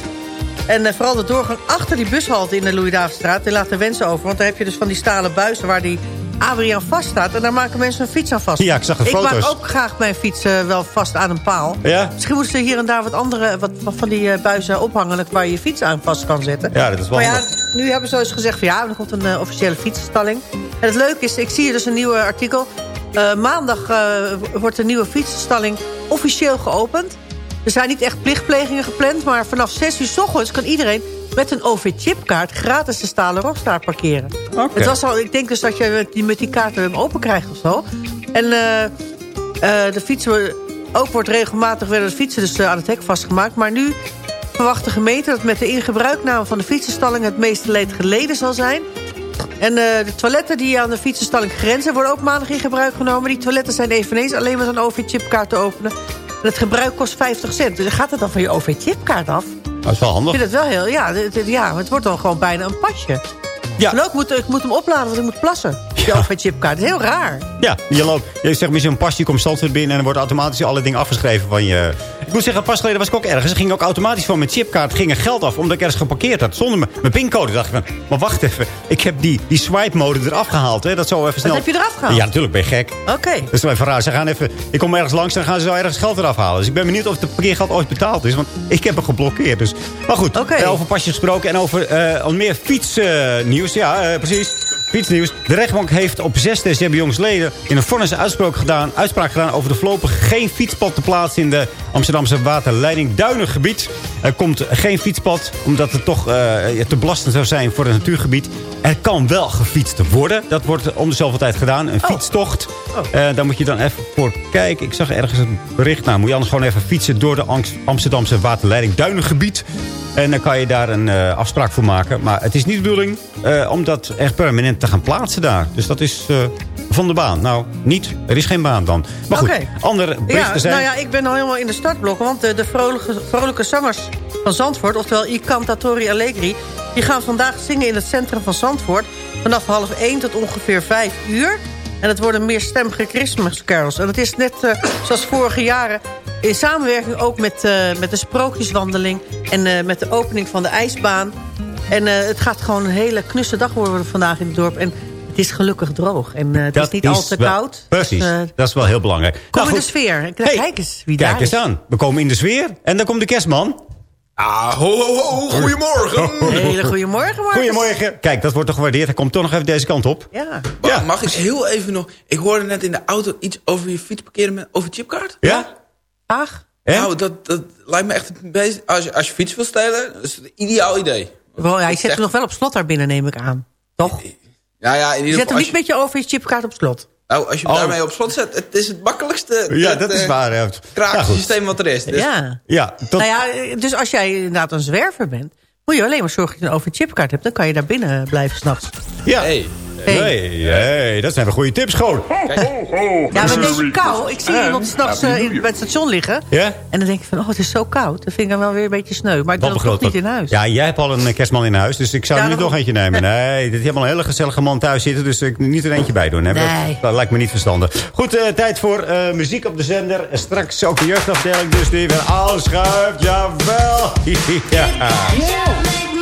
En eh, vooral de doorgang achter die bushalte in de Louis-Davidstraat... die laat de wensen over. Want daar heb je dus van die stalen buizen waar die Adriaan vast staat. En daar maken mensen hun fiets aan vast. Ja, ik zag de Ik foto's. maak ook graag mijn fiets eh, wel vast aan een paal. Ja? Misschien moeten ze hier en daar wat andere wat, wat van die eh, buizen ophangen... waar je je fiets aan vast kan zetten. Ja, dat is wel Maar ja, nu hebben ze dus gezegd van ja, er komt een eh, officiële fietsenstalling. En het leuke is, ik zie hier dus een nieuw artikel. Maandag wordt de nieuwe fietsenstalling officieel geopend. Er zijn niet echt plichtplegingen gepland... maar vanaf 6 uur s ochtends kan iedereen met een OV-chipkaart... gratis de stalen Rockstar parkeren. Het was al, ik denk dus dat je met die, met die kaart hem open krijgt of zo. En eh, eh, de fietsen... Ook wordt regelmatig werden de fietsen dus eh, aan het hek vastgemaakt. Maar nu verwacht de gemeente dat met de ingebruikname van de fietsenstalling... het meeste leed geleden zal zijn... En de toiletten die aan de fietsenstalling grens zijn... worden ook maandag in gebruik genomen. Die toiletten zijn eveneens alleen met een OV-chipkaart te openen. En het gebruik kost 50 cent. Dus gaat het dan van je OV-chipkaart af? Dat is wel Ik handig. vind het wel heel... Ja, het, het- ja, het wordt dan gewoon bijna een pasje. Ja. En ook, moet, ik moet hem opladen, want ik moet plassen. Je OV-chipkaart. Dat is heel raar. Ja, je loopt, je zegt misschien een pasje, je komt Zandvoort binnen... en dan wordt automatisch alle dingen afgeschreven van je... Ik moet zeggen, pas geleden was ik ook ergens. Er ging ook automatisch van mijn chipkaart ging er geld af... omdat ik ergens geparkeerd had, zonder mijn, mijn pincode. dacht ik van, maar wacht even, ik heb die, die swipe-mode eraf gehaald. Hè? Dat zo even snel... heb je eraf gehaald? Ja, natuurlijk, ben je gek. Oké. Dat is wel even raar. Ze gaan even, ik kom ergens langs en dan gaan ze zo ergens geld eraf halen. Dus ik ben benieuwd of het parkeergeld ooit betaald is. Want ik heb hem geblokkeerd. Dus. Maar goed, eh, over pasjes gesproken en over al meer fietsnieuws. Ja, eh, precies. Fietsnieuws. De rechtbank heeft op 6 december jongsleden in een vonnis uitspraak gedaan, uitspraak gedaan over de voorlopig geen fietspad te plaatsen in de Amsterdamse waterleiding Duinengebied. Er komt geen fietspad, omdat het toch eh, te belastend zou zijn voor het natuurgebied. Er kan wel gefietst worden. Dat wordt om de zoveel tijd gedaan. Een fietstocht. Eh, daar moet je dan even voor kijken. Ik zag ergens een bericht. Nou, moet je anders gewoon even fietsen door de Amsterdamse waterleiding Duinengebied. En dan kan je daar een eh, afspraak voor maken. Maar het is niet de bedoeling eh, om dat echt permanent te gaan plaatsen daar. Dus dat is eh, van de baan. Nou, niet. Er is geen baan dan. Maar goed, andere Ja, berichten zijn... nou ja, ik ben al helemaal in de startblokken. Want de, de vrolijke, vrolijke zangers van Zandvoort, oftewel I Cantatori Allegri... die gaan vandaag zingen in het centrum van Zandvoort... vanaf half 1 tot ongeveer 5 uur. En het worden meer stemmige Christmas carols. En het is net zoals vorige jaren... in samenwerking ook met, eh, met de sprookjeswandeling... en eh, met de opening van de ijsbaan. En eh, het gaat gewoon een hele knusse dag worden vandaag in het dorp. En het is gelukkig droog. En eh, het Dat is niet al te wel- koud. Precies, Dus, dat is wel heel belangrijk. Kom Nou, in de sfeer. Hey, Kijk eens wie Kijk daar eens is. aan. We komen in de sfeer. En dan komt de kerstman. Ah, ho, ho, ho, goedemorgen. Hele goedemorgen, Marcus. Goedemorgen. Kijk, dat wordt toch gewaardeerd. Hij komt toch nog even deze kant op. Ja. Mag, mag ik heel even nog... Ik hoorde net in de auto iets over je fiets parkeren met, over chipkaart. Ja? Ach. Nou, dat, dat lijkt me echt een beetje... Als je, als je fiets wil stelen, dat is het een ideaal idee. Wel, ja, je zet hem nog wel op slot daar binnen, neem ik aan. Toch? Ja, ja, in Je ieder zet geval... hem niet je, met je over je chipkaart op slot. nou, als je hem Oh. daarmee op slot zet, het is het makkelijkste... Ja, het, dat is eh, waar. ja. Ja, goed. systeem wat er is. Dus Ja. Ja, tot... Nou ja, dus als jij inderdaad een zwerver bent... moet je alleen maar zorgen dat je een over chipkaart hebt. Dan kan je daar binnen blijven s'nachts. Ja. Hey. Nee, nee, dat zijn wel goede tips gewoon. Ja, met deze kou. Ik zie iemand s'nachts uh, in, bij het station liggen. Ja? En dan denk ik van, oh, het is zo koud. Dat vind ik dan wel weer een beetje sneu. Maar ik wil Wat het toch begroot niet in huis. Ja, jij hebt al een eh, kerstman in huis, dus ik zou Ja, er niet daarom. nog eentje nemen. Nee, dit hebt al een hele gezellige man thuis zitten, dus ik niet er eentje bij doen. Hè. Nee. Dat, dat lijkt me niet verstandig. Goed, eh, tijd voor eh, muziek op de zender. En straks ook de jeugdafdeling, dus die weer alles schuift. Jawel. ja. I've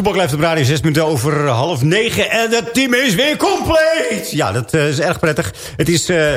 Toebak blijft op radio 6 minuten over half negen. En het team is weer compleet. Ja, dat eh, is erg prettig. Het is eh,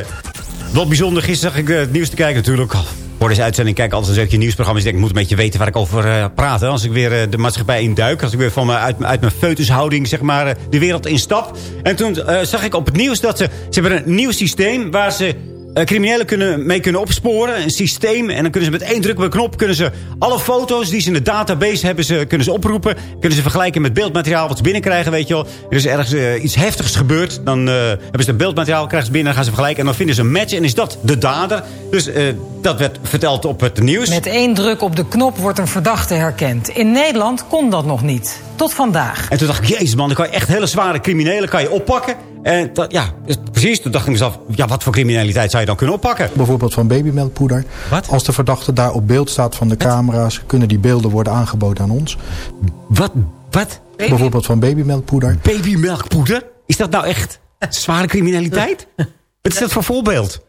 wat bijzonder. Gisteren zag ik eh, het nieuws te kijken natuurlijk. Voor deze uitzending kijk altijd een stukje nieuwsprogramma's. Denk, ik moet een beetje weten waar ik over praat. Als ik weer de maatschappij induik. Als ik weer van me, uit, uit mijn feutushouding zeg maar, de wereld instap. En toen zag ik op het nieuws dat ze... Ze hebben een nieuw systeem waar ze eh, criminelen kunnen, mee kunnen opsporen. Een systeem. En dan kunnen ze met één druk op een knop... kunnen ze alle foto's die ze in de database hebben... Ze, kunnen ze oproepen. Kunnen ze vergelijken met beeldmateriaal wat ze binnenkrijgen. Weet je wel. Er is ergens eh, iets heftigs gebeurd. Dan eh, hebben ze beeldmateriaal, krijgen ze binnen... dan gaan ze vergelijken. En dan vinden ze een match. En is dat de dader? Dus dat werd verteld op het nieuws. Met één druk op de knop wordt een verdachte herkend. In Nederland kon dat nog niet. Tot vandaag. En toen dacht ik, jezus man, dan kan je echt hele zware criminelen kan je oppakken. En dat, ja, dus precies. Toen dacht ik mezelf, ja, wat voor criminaliteit zou je dan kunnen oppakken? Bijvoorbeeld van babymelkpoeder. Als de verdachte daar op beeld staat van de camera's... kunnen die beelden worden aangeboden aan ons. Wat? Wat? Bijvoorbeeld van babymelkpoeder. Babymelkpoeder? Is dat nou echt zware criminaliteit? Wat is dat voor voorbeeld?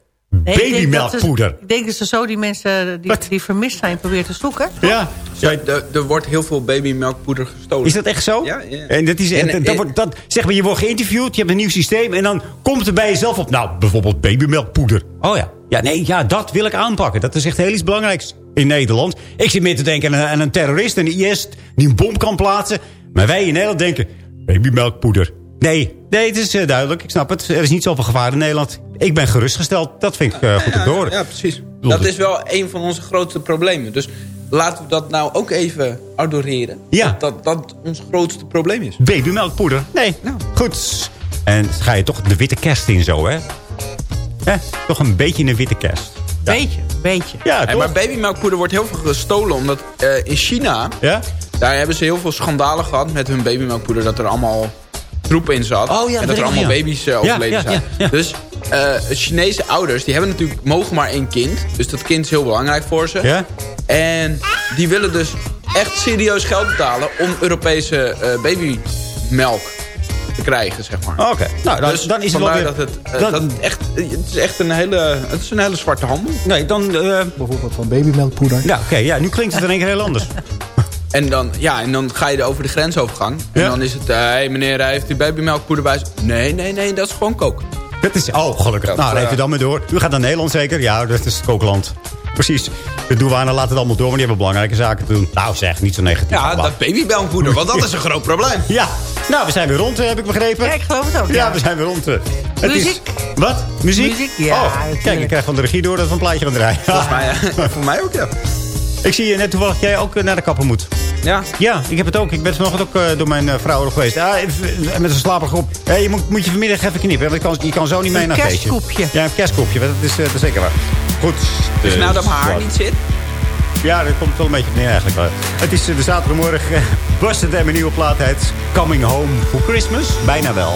Nee, Babymelkpoeder. Ik denk dat ze zo die mensen die, die vermist zijn proberen te zoeken. Ja. Ja, er, er wordt heel veel babymelkpoeder gestolen. Is dat echt zo? Ja, ja. En dat is, en, En- dat en- wordt, dat, zeg maar, je wordt geïnterviewd, je hebt een nieuw systeem... en dan komt er bij jezelf op, nou, bijvoorbeeld babymelkpoeder. Oh ja. Ja, nee, ja, dat wil ik aanpakken. Dat is echt heel iets belangrijks in Nederland. Ik zit meer te denken aan een, aan een terrorist, een IS... die een bom kan plaatsen. Maar wij in Nederland denken, babymelkpoeder. Nee, nee, het is eh, duidelijk. Ik snap het. Er is niet zoveel gevaar in Nederland. Ik ben gerustgesteld. Dat vind ik eh, goed te horen. Ja, precies. Dat is wel een van onze grootste problemen. Dus laten we dat nou ook even adoreren. Ja. Dat, dat dat ons grootste probleem is. Babymelkpoeder. Nee, goed. En ga je toch de witte kerst in zo, hè? Hè? Toch een beetje een witte kerst. Beetje, beetje. Ja, Hey, toch? maar babymelkpoeder wordt heel veel gestolen. Omdat eh, in China... Ja? Daar hebben ze heel veel schandalen gehad met hun babymelkpoeder. Dat er allemaal troep in zat. Oh ja, en dat er allemaal ja. baby's eh, overleden ja, zijn. ja, ja. Dus eh, Chinese ouders, die hebben natuurlijk, mogen maar één kind. Dus dat kind is heel belangrijk voor ze. Ja? En die willen dus echt serieus geld betalen om Europese eh, babymelk te krijgen, zeg maar. Oké, nou dan, dus dan is het wel vandaar weer... dat het, dan- dat echt, het is echt een hele, het is een hele zwarte handel. Nee, dan... eh, Bijvoorbeeld van babymelkpoeder. ja, oké, ja, nu klinkt het in één keer heel anders. En dan, ja, en dan ga je er over de grensovergang. En Ja. dan is het, hé hey, meneer, hij heeft die babymelkpoeder bij zich. Nee, nee, nee, dat is gewoon kook. Het is, oh, gelukkig. Dat, nou, dan eh, heeft u dan maar door. U gaat naar Nederland zeker? Ja, dat is het kookland. Precies. De douane laat het allemaal door, want die hebben belangrijke zaken te doen. Nou zeg, niet zo negatief. Ja, dat babymelkpoeder, want dat is een groot probleem. Ja, nou, we zijn weer rond, eh, heb ik begrepen. Ja, ik geloof het ook. Ja, Ja, we zijn weer rond. eh. Het Muziek? Is, wat? Muziek? Muziek, ja, Oh, kijk, ik krijg van de regie door dat we een plaatje gaan draaien. Volgens mij, eh, voor mij ook, ja. Ik zie je net toevallig dat jij ook eh, naar de kapper moet. Ja, Ja, ik heb het ook. Ik ben vanochtend ook eh, door mijn eh, vrouw geweest. Ah, even, met een slaperige op. Hey, je moet, moet je vanmiddag even knippen. Want je kan, je kan zo niet mee Een naar het feestje. kerstkoepje. Ja, een kerstkoepje. Dat is, eh, dat is zeker waar. Goed. dus nou dat mijn haar wat. niet zit. Ja, dat komt wel een beetje neer eigenlijk. Het is de zaterdagmorgen. Busted en mijn nieuwe plaat heet Coming Home for Christmas. Bijna wel.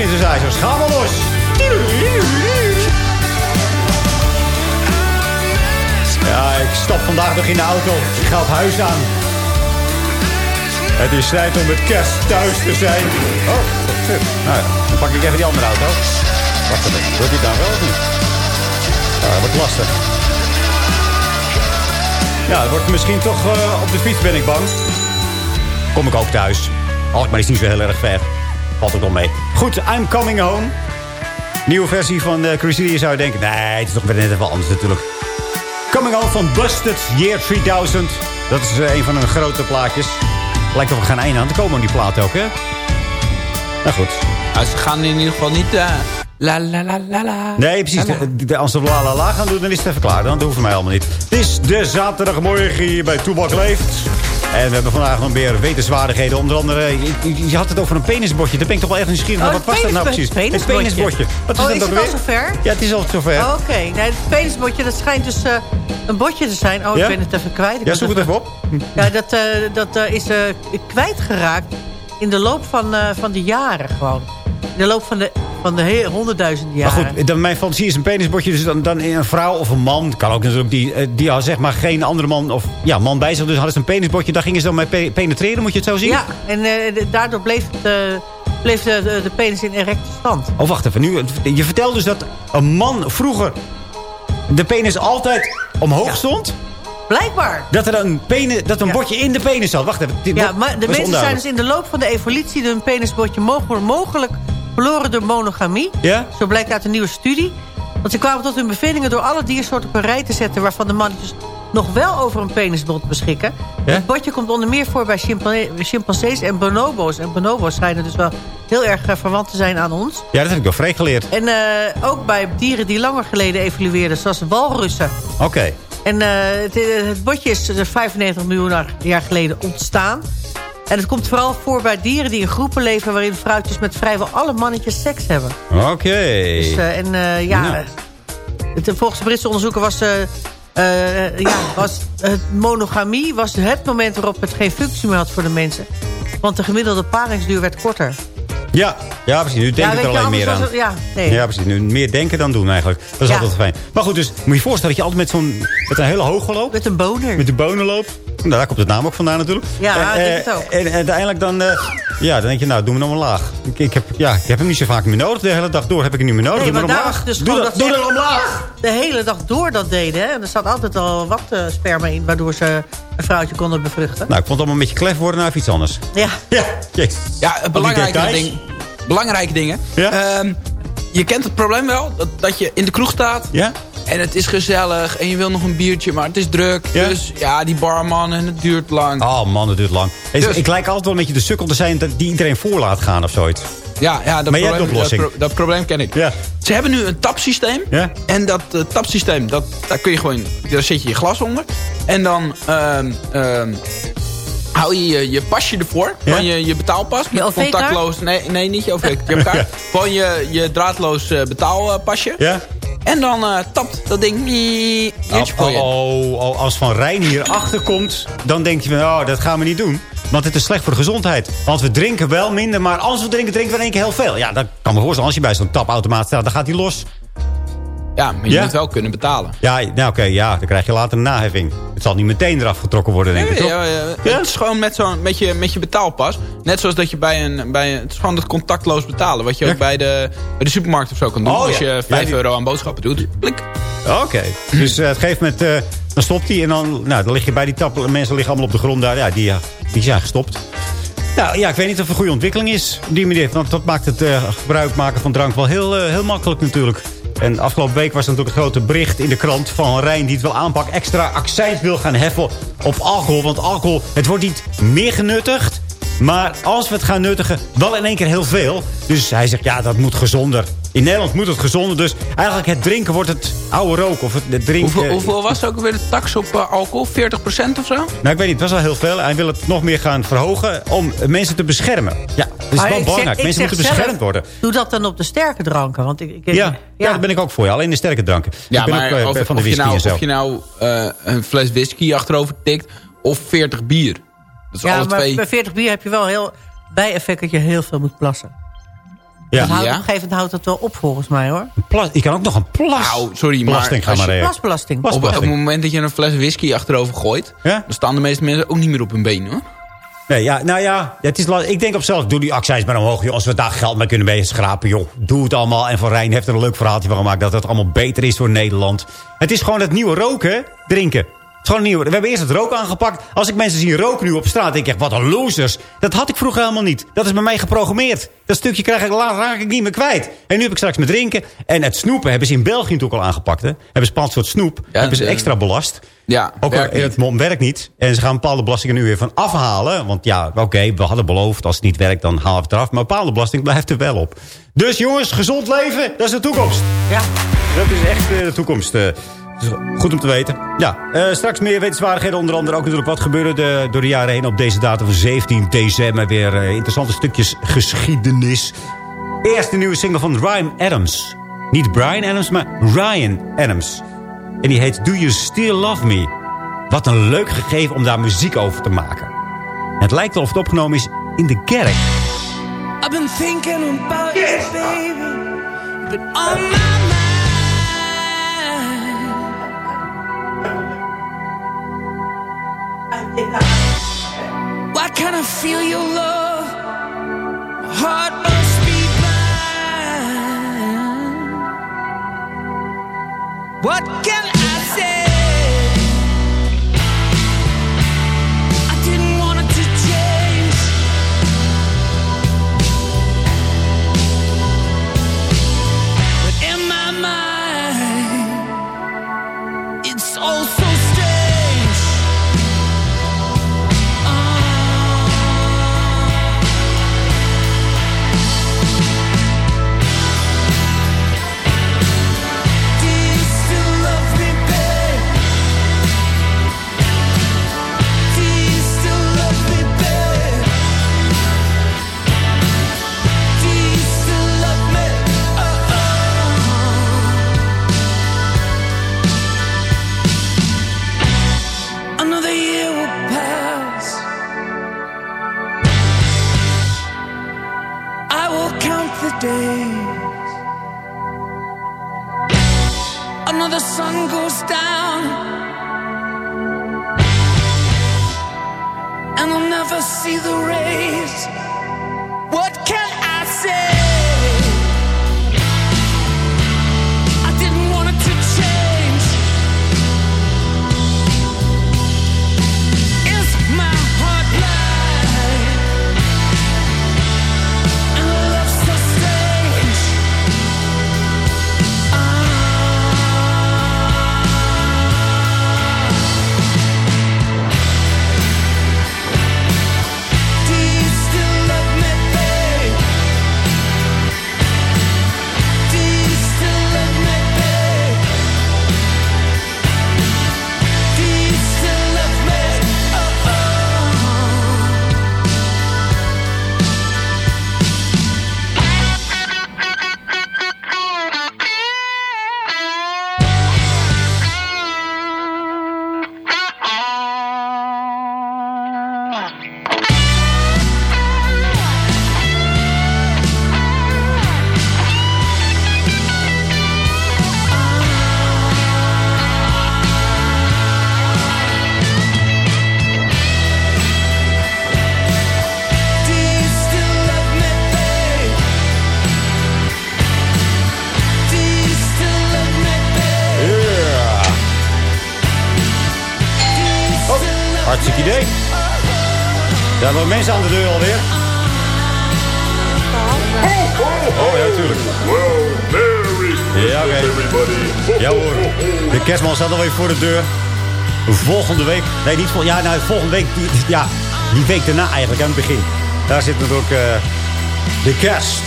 Synthesizers. Ga maar los. Ja, ik stap vandaag nog in de auto. Ik ga op huis aan. Het is tijd om met kerst thuis te zijn. Oh. Nou dan pak ik even die andere auto. Wacht even, wordt die dan wel of niet? Ja, dat wordt lastig. Ja, het wordt misschien toch eh, op de fiets ben ik bang. Kom ik ook thuis. Oh, maar is niet zo heel erg ver. Valt ook wel mee. Goed, I'm coming home. Nieuwe versie van uh, Crusader zou je denken. Nee, het is toch weer net even anders natuurlijk. Coming home van Busted Year 3000. Dat is eh, een van hun grote plaatjes. Lijkt of er geen einde aan te komen aan die plaat ook, hè? Nou goed. Nou, ze gaan in ieder geval niet... eh, la la la la la. Nee, precies. Als ze la la la gaan doen, dan is het even klaar. Dan hoeft het mij allemaal niet. Het is de zaterdagmorgen hier bij Toebak Leeft. En we hebben vandaag nog meer wetenswaardigheden. Onder andere, je, je had het over een penisbordje. Daar ben ik toch wel echt nieuwsgierig naar. Oh, Wat was dat nou precies? Het penisbordje. Wat Oh, dat is dan het al weer? zover? Ja, het is al zover. Oh, Oké, nee, het penisbotje, dat schijnt dus eh, een botje te zijn. Oh, Ja? ik ben het even kwijt. Ik Ja, zoek het even op. Ja, dat, eh, dat eh, is kwijtgeraakt in de loop van, van de jaren gewoon. De loop van de, van de he- honderdduizenden Maar goed, dan, mijn fantasie is een penisbordje. Dus dan, dan een vrouw of een man. Kan ook natuurlijk die, eh, die had zeg maar geen andere man of ja, man bij zich. Dus hadden ze een penisbordje. Daar gingen ze dan mee pe- penetreren. Moet je het zo zien? Ja, en eh, daardoor bleef, het, eh, bleef de, de, penis in erecte stand. Oh, wacht even. Nu, je vertelt dus dat een man vroeger de penis altijd omhoog stond. Blijkbaar. Dat er een, penis, dat een bordje in de penis zat. Wacht even. Ja, maar de mensen zijn dus in de loop van de evolutie... hun penisbordje mogelijk, mogelijk verloren door monogamie. Ja? Zo blijkt uit een nieuwe studie. Want ze kwamen tot hun bevindingen door alle diersoorten op een rij te zetten... waarvan de mannetjes nog wel over een penisbord beschikken. Ja? Het bordje komt onder meer voor bij chimpa- chimpansees en bonobo's. En bonobo's schijnen dus wel heel erg eh, verwant te zijn aan ons. Ja, dat heb ik wel vrij geleerd. En eh, ook bij dieren die langer geleden evolueerden, zoals walrussen. Oké. En eh, het, het botje is dus 95 miljoen jaar geleden ontstaan. En het komt vooral voor bij dieren die in groepen leven... waarin vrouwtjes met vrijwel alle mannetjes seks hebben. Oké. Dus, eh, en eh, ja, Nou. het, volgens de Britse onderzoeken was... eh, eh, ja, was het monogamie was het moment waarop het geen functie meer had voor de mensen. Want de gemiddelde paringsduur werd korter. Ja, ja, precies. Nu denk Ja, ik er alleen meer aan. het- ja, nee. Ja, precies. Nu meer denken dan doen eigenlijk. Dat is Ja. altijd fijn. Maar goed, dus moet je je voorstellen dat je altijd met zo'n met een hele hoge loop. Met een boner. Met de bonen loopt. Nou, daar komt het naam ook vandaan natuurlijk. Ja, En, ik denk eh, het ook. En uiteindelijk dan, eh, ja, dan denk je, nou, doe me nog maar laag. Ik, ik, heb, ja, ik heb hem niet zo vaak meer nodig. De hele dag door heb ik hem niet meer nodig. Nee, doe maar maar daar omlaag. was dus doe dat, dat doe ze dat omlaag. de hele dag door dat deden. Hè? En er zat altijd al wat eh, sperma in... waardoor ze een vrouwtje konden bevruchten. Nou, ik vond het allemaal een beetje klef worden naar iets anders. Ja. Ja, jezus. Ja, belangrijke, ding, belangrijke dingen. Ja? Ehm, je kent het probleem wel, dat, dat je in de kroeg staat... Ja? En het is gezellig en je wil nog een biertje, maar het is druk. Ja? Dus ja, die barman en het duurt lang. Oh man, dat duurt lang. Dus- Ik lijk altijd wel een beetje de sukkel te zijn dat die iedereen voor laat gaan of zoiets. Ja, ja dat, Maar jij hebt probleem, de dat, pro- dat probleem ken ik. Ja. Ze hebben nu een tapsysteem. Ja? En dat eh, tapsysteem, dat, daar kun je gewoon... Daar zet je je glas onder. En dan ehm, ehm, hou je je, je pasje ervoor. Ja? Gewoon je, je betaalpas. Met OV-kaart? contactloos... Nee, nee, niet je OV-kaart. Gewoon je, je draadloos eh, betaalpasje. Ja? En dan eh, tapt dat ding... mie, Oh, oh, oh, als Van Rijn hier achter komt, dan denk je van, oh, dat gaan we niet doen. Want het is slecht voor de gezondheid. Want we drinken wel minder, maar als we drinken, drinken we in één keer heel veel. Ja, dat kan me voorstellen. Als je bij zo'n tapautomaat staat, dan gaat hij los. Ja, maar je Ja? moet wel kunnen betalen. Ja, nou oké, ja, dan krijg je later een naheffing. Het zal niet meteen eraf getrokken worden, denk ik, toch? ja, ja. Het is gewoon met, zo'n met, je, met je betaalpas. Net zoals dat je bij een... Bij een het is gewoon het contactloos betalen. Wat je ook bij de, bij de supermarkt of zo kan doen. Oh, als je 5 Ja, die- euro aan boodschappen doet. Blik. Oké. Dus eh, het geeft met, dan stopt hij en dan, nou, dan lig je bij die tap. Mensen liggen allemaal op de grond daar. Ja, die, ja, die zijn gestopt. Nou ja, ik weet niet of het een goede ontwikkeling is. op Die manier, want dat maakt het eh, gebruik maken van drank wel heel, eh, heel makkelijk natuurlijk. En afgelopen week was er natuurlijk het grote bericht in de krant van Rijn... die het wil aanpakken, extra accijns wil gaan heffen op alcohol. Want alcohol, het wordt niet meer genuttigd. Maar als we het gaan nuttigen, wel in één keer heel veel. Dus hij zegt, ja, dat moet gezonder. In Nederland moet het gezonder. Dus eigenlijk het drinken wordt het oude rook. Of het, het drinken... Hoeveel, hoeveel was ook weer de tax op eh, alcohol? 40% of zo? Nou, ik weet niet, het was al heel veel. Hij wil het nog meer gaan verhogen om mensen te beschermen. Ja, dat is Maar wel belangrijk. zeg- mensen moeten zelf, beschermd worden. Doe dat dan op de sterke dranken. Want ik, ik, Ja, ja. daar ben ik ook voor je. Alleen de sterke dranken. Ja, ik ben maar ook eh, of, van de of je whisky nou, en zo. of je nou eh, een fles whisky achterover tikt of 40 bier. Dat is ja, alle maar twee. bij 40 bier heb je wel heel bijeffect dat je heel veel moet plassen. Ja. Houdt, Ja? Op een gegeven moment houdt dat wel op volgens mij hoor. Plas, je kan ook nog een plas. Nou, sorry, maar belasting gaan maar. Plasbelasting. Op, op het moment dat je een fles whisky achterover gooit... Ja? dan staan de meeste mensen ook niet meer op hun benen, hoor. Nee, ja, nou ja, het is, ik denk op zelf, doe die accijns maar omhoog. Joh. Als we daar geld mee kunnen mee schrapen, joh, doe het allemaal. En Van Rijn heeft er een leuk verhaaltje van gemaakt... dat het allemaal beter is voor Nederland. Het is gewoon het nieuwe roken, drinken. Het is gewoon nieuw. We hebben eerst het roken aangepakt. Als ik mensen zie roken nu op straat, denk ik echt, wat een losers. Dat had ik vroeger helemaal niet. Dat is bij mij geprogrammeerd. Dat stukje krijg ik, raak ik niet meer kwijt. En nu heb ik straks met drinken. En het snoepen hebben ze in België natuurlijk al aangepakt. Hè. Hebben ze een bepaald soort snoep. hebben ze de- extra belast. Ja, Ook werkt al- niet. het mom werkt niet. En ze gaan bepaalde belastingen nu weer van afhalen. Want ja, oké, we hadden beloofd. Als het niet werkt, dan halen we het eraf. Maar bepaalde belasting blijft er wel op. Dus jongens, gezond leven, dat is de toekomst. Ja. Dat is echt eh, de toekomst. Dus goed om te weten. Ja, eh, straks meer wetenswaardigheden. Onder andere ook natuurlijk wat gebeurde de, door de jaren heen op deze datum van 17 december. Weer eh, interessante stukjes geschiedenis. Eerst de nieuwe single van Ryan Adams. Niet Brian Adams, maar Ryan Adams. En die heet Do You Still Love Me? Wat een leuk gegeven om daar muziek over te maken. Het lijkt wel of het opgenomen is in de kerk. I've been thinking about you, baby. But on my Why can't I feel your love? My heart must be blind. What can I say? Hartstikke idee. Zijn er mensen aan de deur alweer? Oh, ja, natuurlijk. Ja, oké. Ja hoor, de kerstman staat alweer voor de deur. Volgende week, nee niet vol, ja, nou, volgende week, die, ja, die week daarna eigenlijk, aan het begin. Daar zit natuurlijk eh, de kerst.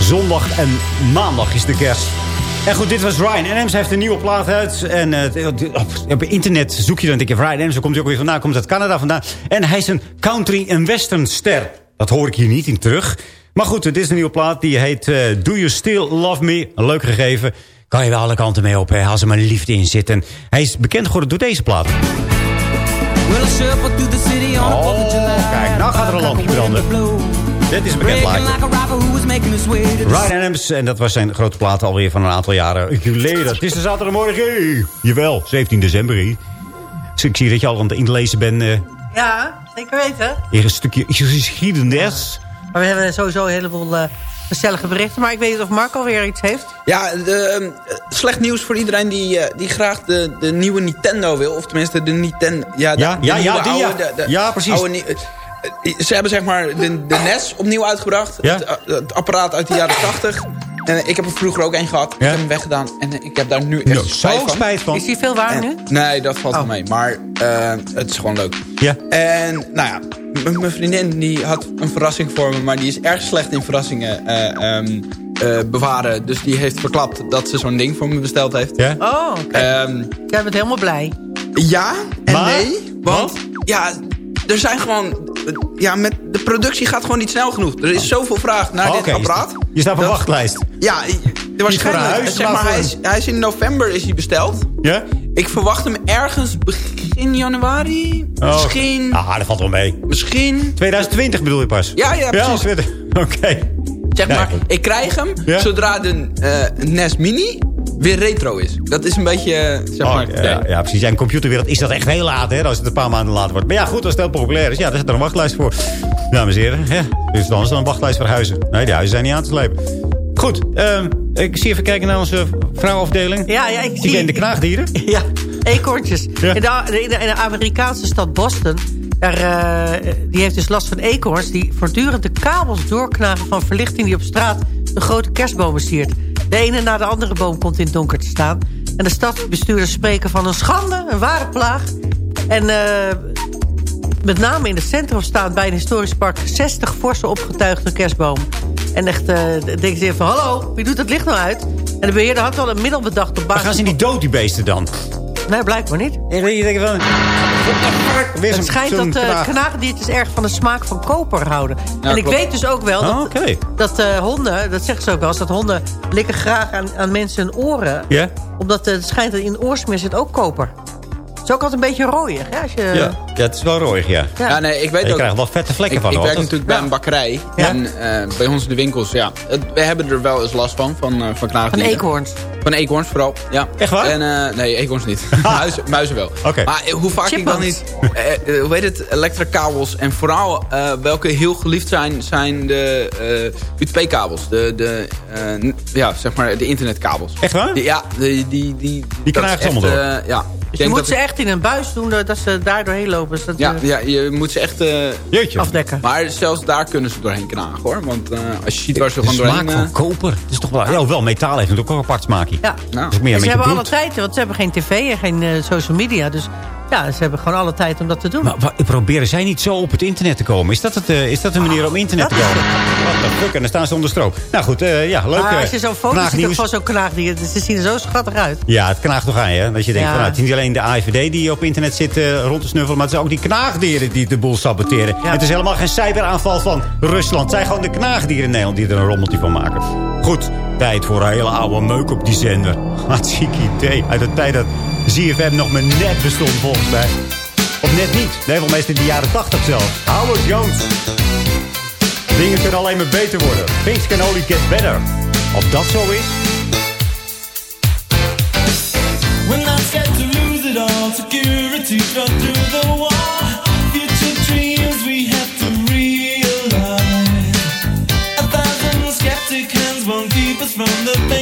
Zondag en maandag is de kerst. En goed, dit was Ryan Adams. Hij heeft een nieuwe plaat uit. En eh, op, op internet zoek je dan, denk je, Ryan Adams, waar komt hij ook weer vandaan? Komt uit Canada vandaan. En hij is een country- en western ster. Dat hoor ik hier niet in terug. Maar goed, dit is een nieuwe plaat. Die heet eh, Do You Still Love Me? Een leuk gegeven. Kan je wel alle kanten mee op, hè, als er maar liefde in zit. En hij is bekend geworden door deze plaat. Oh, kijk, nou gaat er een lampje branden. Dit is een bekend plaatje. Ryan Adams, en dat was zijn grote plaat alweer van een aantal jaren geleden. Het is de zaterdagmorgen. Jawel, 17 december. Dus ik zie dat je al aan het inlezen bent. eh Ja, zeker weten. hier een stukje geschiedenis. Maar we hebben sowieso een heleboel eh, gezellige berichten. Maar ik weet niet of Marco alweer iets heeft. Ja, de, eh, slecht nieuws voor iedereen die, eh, die graag de, de nieuwe Nintendo wil. Of tenminste de Nintendo... Ja, de, Ja, de ja, nieuwe ja, die, ja. oude, de- de Ja, precies. oude ze hebben zeg maar de, de NES opnieuw uitgebracht. Ja. Het, eh, het apparaat uit de jaren 80. En ik heb er vroeger ook één gehad. Ik heb hem weggedaan. En ik heb daar nu echt Nou, spijt zo van. spijt van. Is die veel waar En- nu? Nee, dat valt wel mee. Maar eh, het is gewoon leuk. Ja. En nou ja, mijn vriendin die had een verrassing voor me. Maar die is erg slecht in verrassingen eh, ehm, eh, bewaren. Dus die heeft verklapt dat ze zo'n ding voor me besteld heeft. Ja? Oh, oké. Ehm, Jij bent helemaal blij. ja en Maar? nee. Want ja, er zijn gewoon... Ja, met de productie gaat gewoon niet snel genoeg. Er is zoveel vraag naar Oh, dit apparaat. Je staat op een wachtlijst. Ja, waarschijnlijk. een huis, zeg maar hij, is, hij is in november is hij besteld. Ja? Ik verwacht hem ergens begin januari. Oh. Misschien. Ah, dat valt wel mee. Misschien. 2020 bedoel je pas? Ja, ja, precies. 2020. Oké. Zeg Ja, maar, ik krijg hem Ja? zodra de eh, NES Mini weer retro is. Dat is een beetje, eh, zeg Oh, maar... ja, ja, precies. Ja, in de computerwereld is dat echt heel laat, hè? Als het een paar maanden later wordt. Maar ja, goed, als het heel populair is, ja, daar zit er een wachtlijst voor. Dames en heren, ja. Dus dan is er een wachtlijst voor huizen. Nee, die huizen zijn niet aan te slepen. Goed, ehm, ik zie even kijken naar onze vrouwenafdeling. Ja, ja, ik Die zie... kent de knaagdieren. Ja, eekhoorntjes. Ja. In, de, in, de, in de Amerikaanse stad Boston... Daar, eh, die heeft dus last van eekhoorns... die voortdurend de kabels doorknagen van verlichting... die op straat de grote kerstbomen stiert. De ene na de andere boom komt in het donker te staan. En de stadsbestuurders spreken van een schande, een ware plaag. En eh, met name in het centrum staan bij een historisch park... 60 forse opgetuigde kerstbomen. En echt, eh denk je van, hallo, wie doet het licht nou uit? En de beheerder had wel een middel bedacht op Maar basis... gaan ze niet dood, die beesten dan? Nee, blijkbaar niet. En je denkt van... Het schijnt dat uh, knaag. knaagdiertjes erg van de smaak van koper houden. en ik klopt. weet dus ook wel dat, Oh, oké. dat eh, honden, dat zeggen ze ook wel eens... dat honden likken graag aan, aan mensen hun oren. Omdat eh, het schijnt dat in oorsmeer zit ook koper. Het is ook altijd een beetje rooier. Ja, als je, Ja. ja, het is wel rooig, ja. Ja. Ja, nee, ik weet Je ook... krijgt wel vette vlekken Ik, van. ik hoor. werk natuurlijk bij een bakkerij. Ja. En eh, bij ons in de winkels, ja. Het, we hebben er wel eens last van, van, eh, van van knaagdieren. eekhoorns. Van eekhoorns vooral, ja. Echt waar? En, eh, nee, eekhoorns niet. muizen, muizen wel. Oké. Maar hoe vaak ik dan niet... hoe heet het? Elektrokabels. En vooral eh, welke heel geliefd zijn, zijn de eh UTP-kabels. De, de, eh, ja, zeg maar de internetkabels. Echt waar? Die, ja, die... Die, die, Die ze allemaal echt, eh, ja. Dus je moet dat ze echt in een buis doen dat ze daar doorheen lopen. Dus dat, ja, eh, ja, je moet ze echt eh, Jeetje. afdekken. maar zelfs daar kunnen ze doorheen knagen hoor. Want eh, als je ziet waar ze De gewoon doorheen... smaak van koper. Het is toch wel... Ja, wel, metaal heeft natuurlijk ook een apart smaakje. Ja. nou, meer En met ze hebben alle tijd, want ze hebben geen tv en geen eh, social media. Dus ja, ze hebben gewoon alle tijd om dat te doen. Maar proberen zij niet zo op het internet te komen? Is dat, het, eh, is dat een manier om internet te komen? Wat de fuck, en dan staan ze onder stroom. Nou goed, eh, ja, leuk. maar eh, als je zo'n foto ziet van zo'n knaagdier, ze zien er zo schattig uit. Ja, het knaagt toch aan je. hè? Dat je denkt, Ja. van, nou, het is niet alleen de AIVD die op internet zit rond te snuffelen... maar het zijn ook die knaagdieren die de boel saboteren. En het is helemaal geen cyberaanval van Rusland. Het zijn gewoon de knaagdieren in Nederland die er een rommeltje van maken. Goed, tijd voor een hele oude meuk op die zender. Hartstikke idee. Uit de tijd dat ZFM nog maar net bestond volgens mij. Of net niet. Nee, wel meestal in de jaren 80 zelf. Howard Jones. Dingen kunnen alleen maar beter worden. Things can only get better. Of dat zo is... We're not scared to lose it all. Security cut through the wall. Future dreams we have to realize. A thousand skeptic hands won't keep us from the things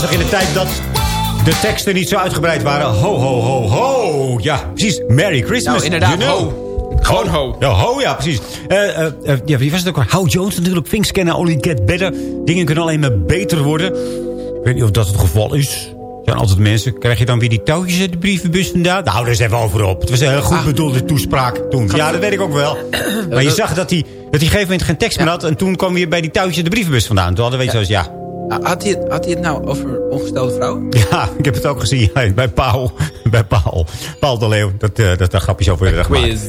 was nog in de tijd dat de teksten niet zo uitgebreid waren. Ho, ho, ho, ho. Ja, precies. Merry Christmas. Nou, inderdaad, you know. Gewoon ho. Ja, ho, ja, precies. Eh, ja, wie was het ook? al? Howard Jones natuurlijk. Things can only get better. Dingen kunnen alleen maar beter worden. Ik weet niet of dat het geval is. Er zijn altijd mensen. Krijg je dan weer die touwtjes uit de brievenbus vandaan? Nou, daar is even over op. Het was een heel goed bedoelde toespraak toen. Ja, dat weet ik ook wel. Maar je zag dat hij dat een gegeven moment geen tekst meer had. En toen kwam hij bij die touwtjes uit de brievenbus vandaan. Toen hadden we iets zoals, ja... Had hij, het- had hij het nou over ongestelde vrouwen? Ja, ik heb het ook gezien ja, bij Paul. Bij Paul. Paul de Leeuw. Dat, eh, dat is daar grapjes over gemaakt.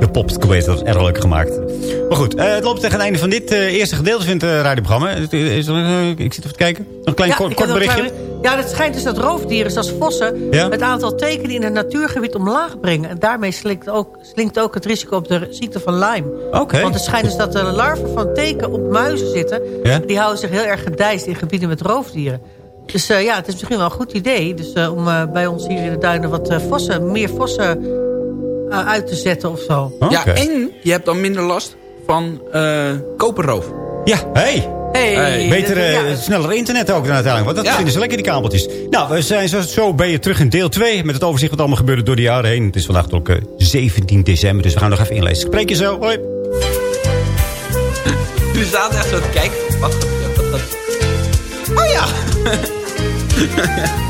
De was erg leuk gemaakt. Maar goed, eh, het loopt tegen het einde van dit eh, eerste gedeelte van het eh, radioprogramma. Het Is er, ik zit even te kijken. Nog een klein Ja, kort, berichtje. klein- Ja, het schijnt dus dat roofdieren zoals vossen... Ja? het aantal tekenen in het natuurgebied omlaag brengen. En daarmee slinkt ook, slinkt ook het risico op de ziekte van Lyme. Oké. Want het schijnt dus dat de larven van teken op muizen zitten. Ja? Die houden zich heel erg gedijst in gebieden met roofdieren. Dus ja, het is misschien wel een goed idee. Dus om bij ons hier in de duinen wat vossen, meer vossen eh, uit te zetten of zo. Ja, en je hebt dan minder last van eh koperroof. Ja, hey. Hey, Beter, dat- eh, ja. sneller internet ook dan uiteindelijk. Want dat Ja. vinden ze lekker, die kabeltjes. Nou, we zijn zo, zo ben je terug in deel 2. Met het overzicht wat allemaal gebeurde door de jaren heen. Het is vandaag ook eh, 17 december, dus we gaan nog even inlezen. Spreek je zo. Hoi. Je staat echt zo te kijken. Wat, wat, wat, wat. Oh ja!